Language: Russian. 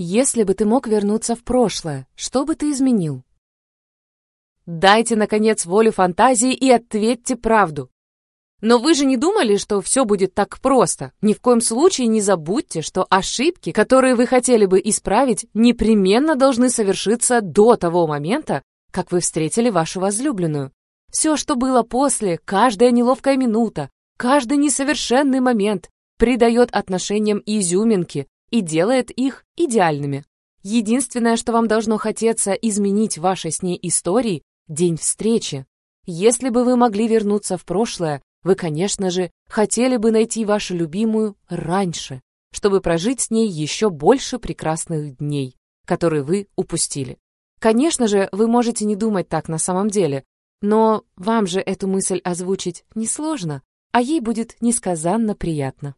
Если бы ты мог вернуться в прошлое, что бы ты изменил? Дайте, наконец, волю фантазии и ответьте правду. Но вы же не думали, что все будет так просто? Ни в коем случае не забудьте, что ошибки, которые вы хотели бы исправить, непременно должны совершиться до того момента, как вы встретили вашу возлюбленную. Все, что было после, каждая неловкая минута, каждый несовершенный момент придает отношениям изюминки, и делает их идеальными. Единственное, что вам должно хотеться изменить в вашей с ней истории – день встречи. Если бы вы могли вернуться в прошлое, вы, конечно же, хотели бы найти вашу любимую раньше, чтобы прожить с ней еще больше прекрасных дней, которые вы упустили. Конечно же, вы можете не думать так на самом деле, но вам же эту мысль озвучить несложно, а ей будет несказанно приятно.